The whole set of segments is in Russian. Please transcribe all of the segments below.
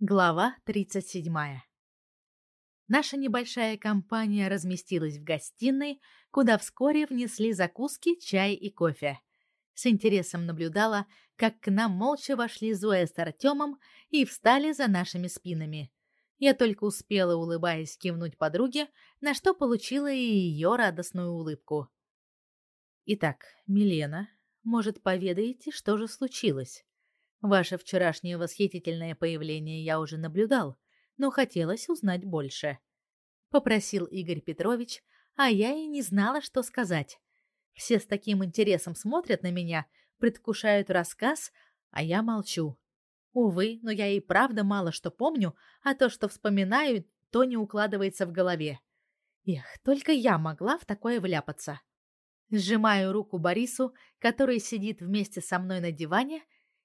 Глава 37. Наша небольшая компания разместилась в гостиной, куда вскоре внесли закуски, чай и кофе. С интересом наблюдала, как к нам молча вошли Зоя с Артемом и встали за нашими спинами. Я только успела, улыбаясь, кивнуть подруге, на что получила и ее радостную улыбку. «Итак, Милена, может, поведаете, что же случилось?» Ваше вчерашнее восхитительное появление я уже наблюдал, но хотелось узнать больше. Попросил Игорь Петрович, а я и не знала, что сказать. Все с таким интересом смотрят на меня, предвкушают рассказ, а я молчу. Увы, но я и правда мало что помню, а то, что вспоминаю, то не укладывается в голове. Эх, только я могла в такое вляпаться. Сжимаю руку Борису, который сидит вместе со мной на диване,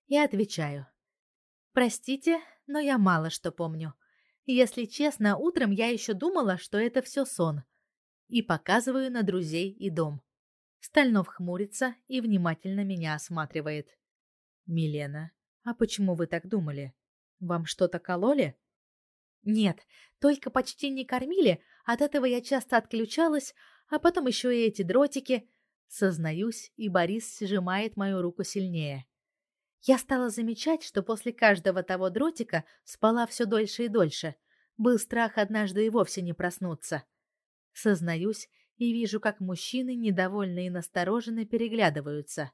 и отвечаю. Простите, но я мало что помню. Если честно, утром я еще думала, что это все сон. И показываю на друзей и дом. Стальнов хмурится и внимательно меня осматривает. Милена, а почему вы так думали? Вам что-то кололи? Нет, только почти не кормили, от этого я часто отключалась, а потом еще и эти дротики. Сознаюсь, и Борис сжимает мою руку сильнее. Я стала замечать, что после каждого того дротика спала все дольше и дольше. Был страх однажды и вовсе не проснуться. Сознаюсь и вижу, как мужчины недовольны и настороженно переглядываются.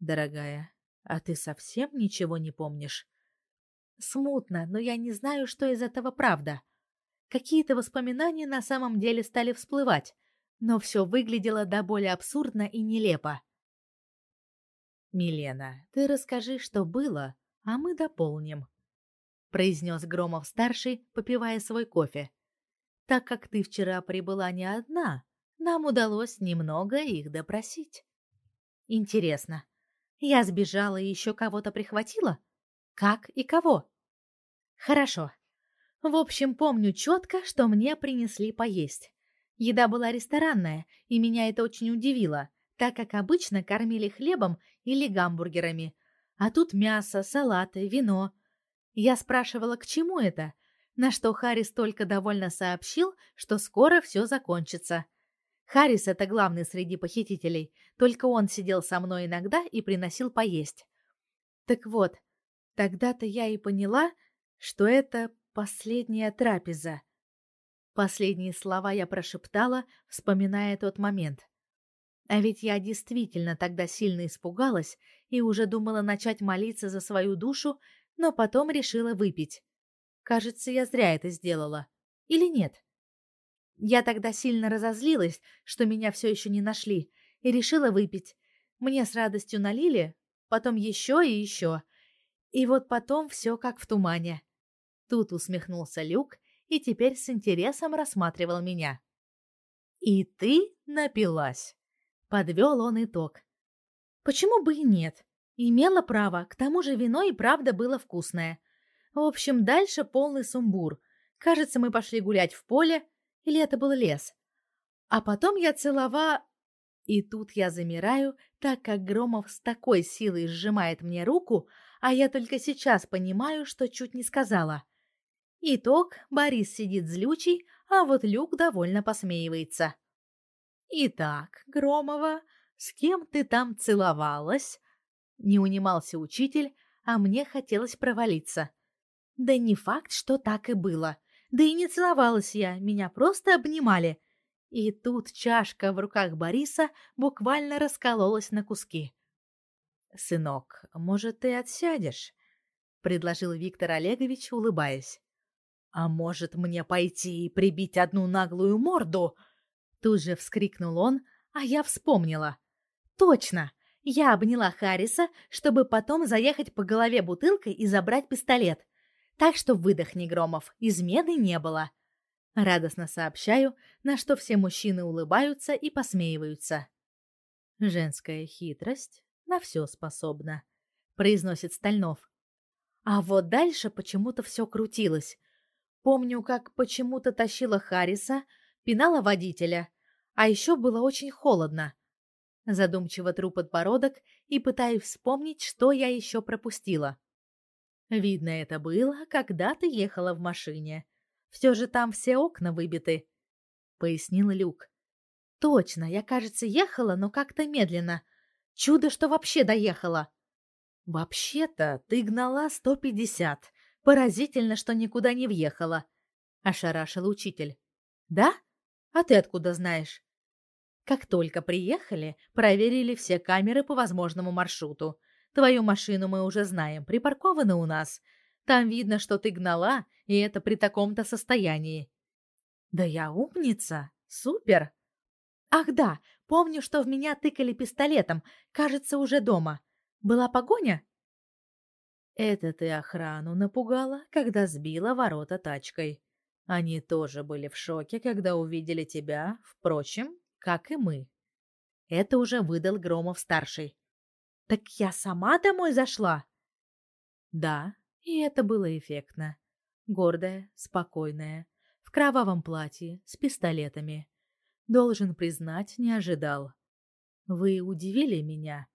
Дорогая, а ты совсем ничего не помнишь? Смутно, но я не знаю, что из этого правда. Какие-то воспоминания на самом деле стали всплывать, но все выглядело до боли абсурдно и нелепо. «Милена, ты расскажи, что было, а мы дополним», — произнес Громов-старший, попивая свой кофе. «Так как ты вчера прибыла не одна, нам удалось немного их допросить». «Интересно, я сбежала и еще кого-то прихватила? Как и кого?» «Хорошо. В общем, помню четко, что мне принесли поесть. Еда была ресторанная, и меня это очень удивило так как обычно кормили хлебом или гамбургерами. А тут мясо, салаты, вино. Я спрашивала, к чему это, на что Харрис только довольно сообщил, что скоро все закончится. Харрис — это главный среди похитителей, только он сидел со мной иногда и приносил поесть. Так вот, тогда-то я и поняла, что это последняя трапеза. Последние слова я прошептала, вспоминая тот момент. А ведь я действительно тогда сильно испугалась и уже думала начать молиться за свою душу, но потом решила выпить. Кажется, я зря это сделала. Или нет? Я тогда сильно разозлилась, что меня все еще не нашли, и решила выпить. Мне с радостью налили, потом еще и еще. И вот потом все как в тумане. Тут усмехнулся Люк и теперь с интересом рассматривал меня. «И ты напилась?» Подвел он итог. Почему бы и нет? Имела право, к тому же вино и правда было вкусное. В общем, дальше полный сумбур. Кажется, мы пошли гулять в поле, или это был лес. А потом я целова... И тут я замираю, так как Громов с такой силой сжимает мне руку, а я только сейчас понимаю, что чуть не сказала. Итог, Борис сидит злючий, а вот Люк довольно посмеивается. «Итак, Громова, с кем ты там целовалась?» Не унимался учитель, а мне хотелось провалиться. Да не факт, что так и было. Да и не целовалась я, меня просто обнимали. И тут чашка в руках Бориса буквально раскололась на куски. «Сынок, может, ты отсядешь?» — предложил Виктор Олегович, улыбаясь. «А может, мне пойти и прибить одну наглую морду?» Тут же вскрикнул он, а я вспомнила. Точно! Я обняла Харриса, чтобы потом заехать по голове бутылкой и забрать пистолет. Так что выдохни, Громов, измены не было. Радостно сообщаю, на что все мужчины улыбаются и посмеиваются. Женская хитрость на все способна, произносит Стальнов. А вот дальше почему-то все крутилось. Помню, как почему-то тащила Харриса, пинала водителя, а еще было очень холодно. Задумчиво тру подбородок и пытаюсь вспомнить, что я еще пропустила. Видно, это было, когда ты ехала в машине. Все же там все окна выбиты, пояснил Люк. Точно, я, кажется, ехала, но как-то медленно. Чудо, что вообще доехала. Вообще-то ты гнала сто пятьдесят. Поразительно, что никуда не въехала, ошарашил учитель. Да? А ты откуда знаешь? Как только приехали, проверили все камеры по возможному маршруту. Твою машину мы уже знаем, припаркована у нас. Там видно, что ты гнала, и это при таком-то состоянии. Да я умница. Супер. Ах да, помню, что в меня тыкали пистолетом, кажется, уже дома. Была погоня? Это ты охрану напугала, когда сбила ворота тачкой. Они тоже были в шоке, когда увидели тебя, впрочем, как и мы. Это уже выдал Громов-старший. Так я сама домой зашла? Да, и это было эффектно. Гордая, спокойная, в кровавом платье, с пистолетами. Должен признать, не ожидал. Вы удивили меня.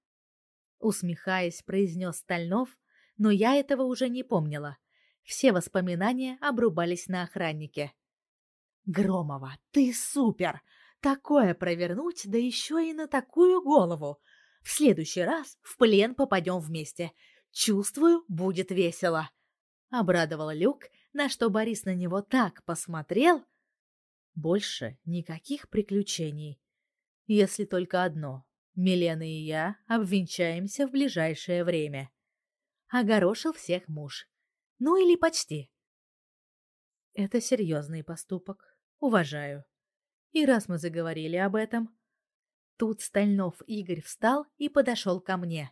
Усмехаясь, произнес Стальнов, но я этого уже не помнила. Все воспоминания обрубались на охраннике. Громова, ты супер! Такое провернуть, да еще и на такую голову. В следующий раз в плен попадем вместе. Чувствую, будет весело. Обрадовал Люк, на что Борис на него так посмотрел. Больше никаких приключений. Если только одно. Милена и я обвенчаемся в ближайшее время. Огорошил всех муж. Ну или почти. Это серьезный поступок. Уважаю. И раз мы заговорили об этом... Тут Стальнов Игорь встал и подошел ко мне.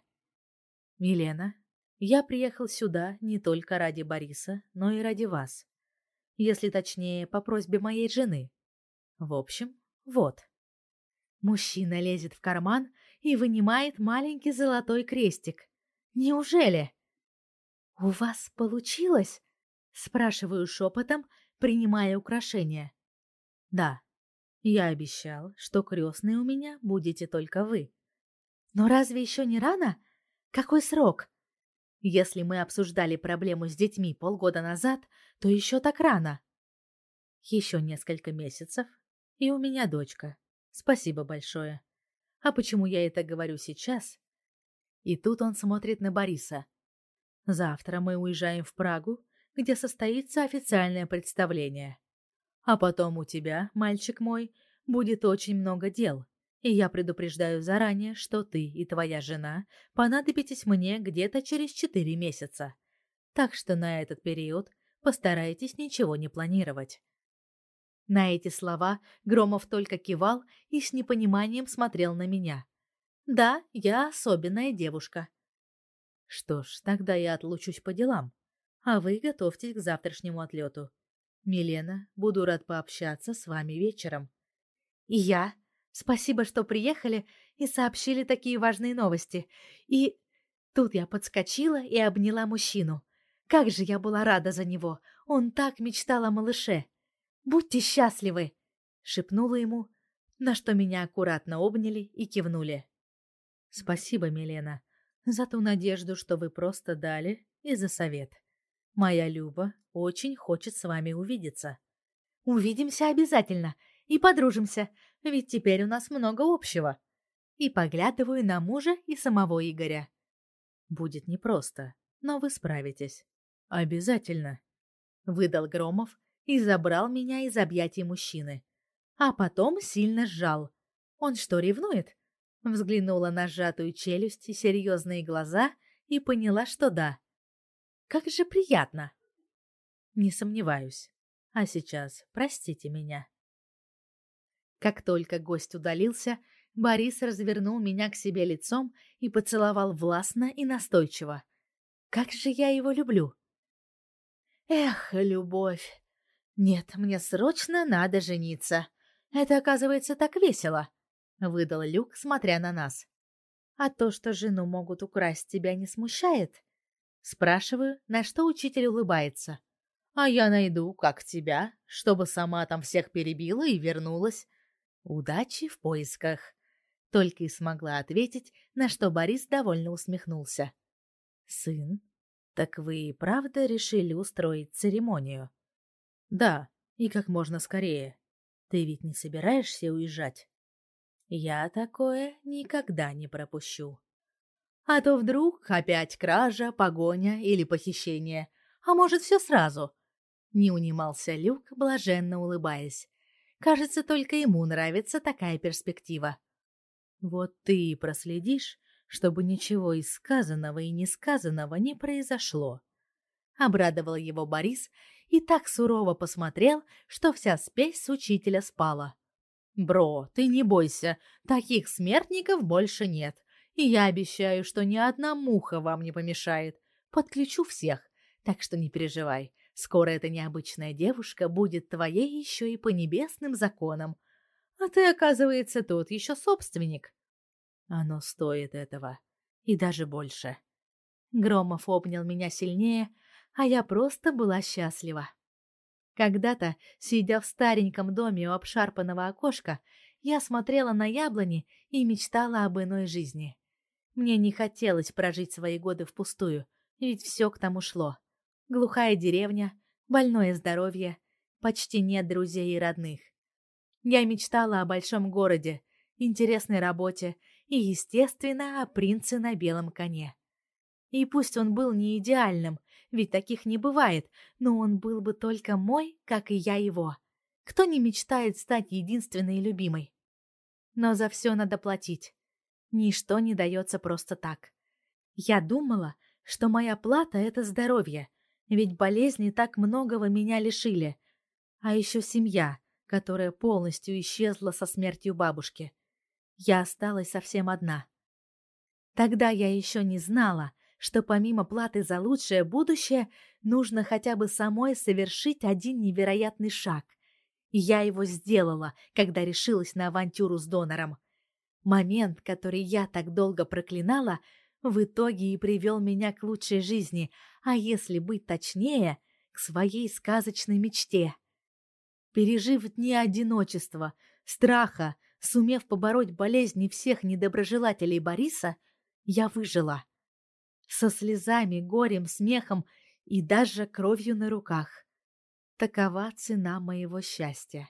«Милена, я приехал сюда не только ради Бориса, но и ради вас. Если точнее, по просьбе моей жены. В общем, вот». Мужчина лезет в карман и вынимает маленький золотой крестик. «Неужели?» «У вас получилось?» — спрашиваю шепотом, принимая украшение. «Да», я обещал, что крестной у меня будете только вы. Но разве еще не рано? Какой срок? Если мы обсуждали проблему с детьми полгода назад, то еще так рано. Еще несколько месяцев, и у меня дочка. Спасибо большое. А почему я это говорю сейчас? И тут он смотрит на Бориса. Завтра мы уезжаем в Прагу, где состоится официальное представление. А потом у тебя, мальчик мой, будет очень много дел. И я предупреждаю заранее, что ты и твоя жена понадобитесь мне где-то через четыре месяца. Так что на этот период постарайтесь ничего не планировать. На эти слова Громов только кивал и с непониманием смотрел на меня. Да, я особенная девушка. Что ж, тогда я отлучусь по делам, а вы готовьтесь к завтрашнему отлету. Милена, буду рад пообщаться с вами вечером. И я. Спасибо, что приехали и сообщили такие важные новости. И тут я подскочила и обняла мужчину. Как же я была рада за него. Он так мечтал о малыше. Будьте счастливы, шепнула ему, на что меня аккуратно обняли и кивнули. Спасибо, Милена, за ту надежду, что вы просто дали, и за совет. Моя Люба очень хочет с вами увидеться. Увидимся обязательно и подружимся, ведь теперь у нас много общего. И поглядываю на мужа и самого Игоря. Будет непросто, но вы справитесь. Обязательно. Выдал Громов и забрал меня из объятий мужчины. А потом сильно сжал. Он что, ревнует? Взглянула на сжатую челюсть и серьезные глаза и поняла, что да. Как же приятно. Не сомневаюсь. А сейчас простите меня. Как только гость удалился, Борис развернул меня к себе лицом и поцеловал властно и настойчиво. Как же я его люблю. Эх, любовь. Нет, мне срочно надо жениться. Это, оказывается, так весело, выдал Люк, смотря на нас. А то, что жену могут украсть, тебя не смущает? Спрашиваю, на что учитель улыбается. А я найду, как тебя, чтобы сама там всех перебила и вернулась. Удачи в поисках. Только и смогла ответить, на что Борис довольно усмехнулся. Сын, Так вы и правда решили устроить церемонию? Да, и как можно скорее. Ты ведь не собираешься уезжать? Я такое никогда не пропущу. А то вдруг опять кража, погоня или похищение. А может, все сразу? Не унимался Люк, блаженно улыбаясь. Кажется, только ему нравится такая перспектива. Вот ты и проследишь, чтобы ничего из сказанного и несказанного не произошло. Обрадовал его Борис и так сурово посмотрел, что вся спесь с учителя спала. «Бро, ты не бойся, таких смертников больше нет, и я обещаю, что ни одна муха вам не помешает. Подключу всех, так что не переживай, скоро эта необычная девушка будет твоей еще и по небесным законам. А ты, оказывается, тут еще собственник». Оно стоит этого. И даже больше. Громов обнял меня сильнее, а я просто была счастлива. Когда-то, сидя в стареньком доме у обшарпанного окошка, я смотрела на яблони и мечтала об иной жизни. Мне не хотелось прожить свои годы впустую, ведь все к тому шло. Глухая деревня, больное здоровье, почти нет друзей и родных. Я мечтала о большом городе, интересной работе и, естественно, о принце на белом коне. И пусть он был не идеальным, ведь таких не бывает, но он был бы только мой, как и я его. Кто не мечтает стать единственной любимой? Но за все надо платить. Ничто не дается просто так. Я думала, что моя плата — это здоровье, ведь болезни так многого меня лишили. А еще семья, которая полностью исчезла со смертью бабушки. Я осталась совсем одна. Тогда я еще не знала, что помимо платы за лучшее будущее нужно хотя бы самой совершить один невероятный шаг. И я его сделала, когда решилась на авантюру с донором. Момент, который я так долго проклинала, в итоге и привел меня к лучшей жизни, а если быть точнее, к своей сказочной мечте. Пережив дни одиночества, страха, Сумев побороть болезни всех недоброжелателей Бориса, я выжила. Со слезами, горем, смехом и даже кровью на руках. Такова цена моего счастья.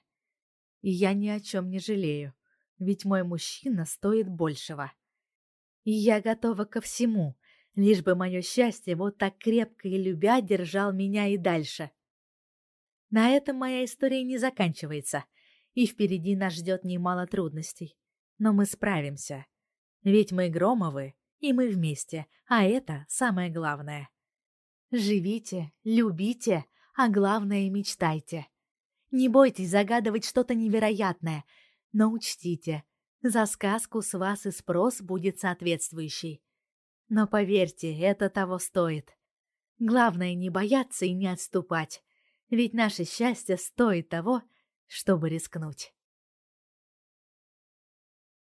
И я ни о чем не жалею, ведь мой мужчина стоит большего. И я готова ко всему, лишь бы мое счастье вот так крепко и любя держал меня и дальше. На этом моя история не заканчивается — и впереди нас ждет немало трудностей. Но мы справимся. Ведь мы Громовы, и мы вместе, а это самое главное. Живите, любите, а главное мечтайте. Не бойтесь загадывать что-то невероятное, но учтите, за сказку с вас и спрос будет соответствующий. Но поверьте, это того стоит. Главное не бояться и не отступать, ведь наше счастье стоит того, чтобы рискнуть.